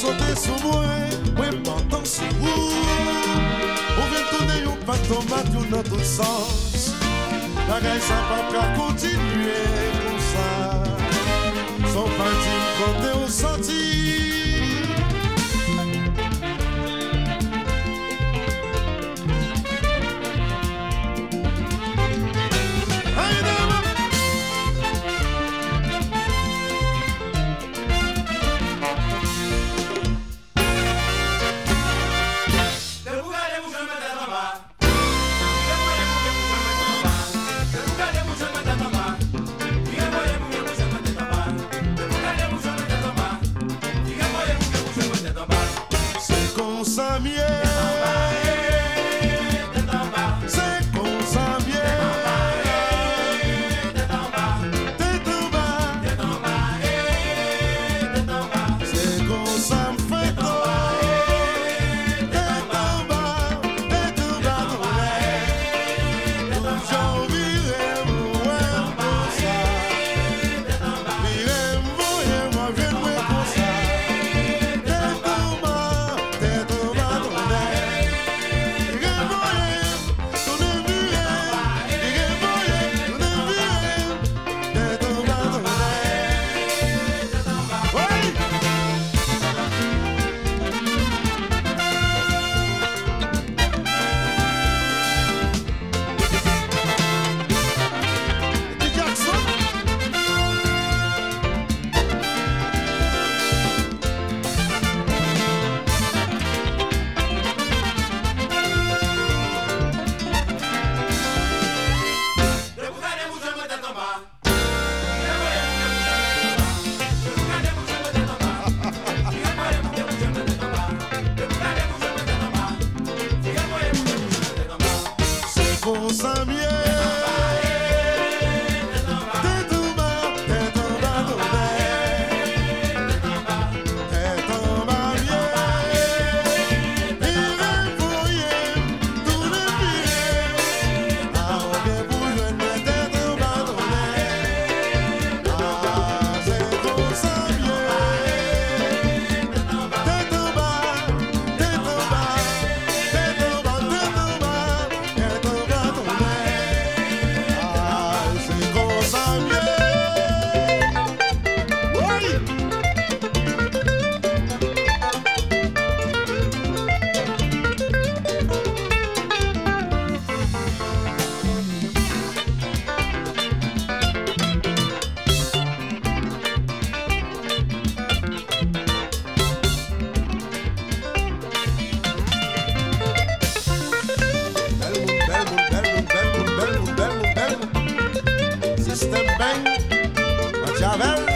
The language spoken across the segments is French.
sote sou mwen Mwen pantan si ou Ou yon pak tomat sens. Bagay sa pap ka kontinue kon Son pati mkote ou santi Javel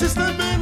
Sistem men,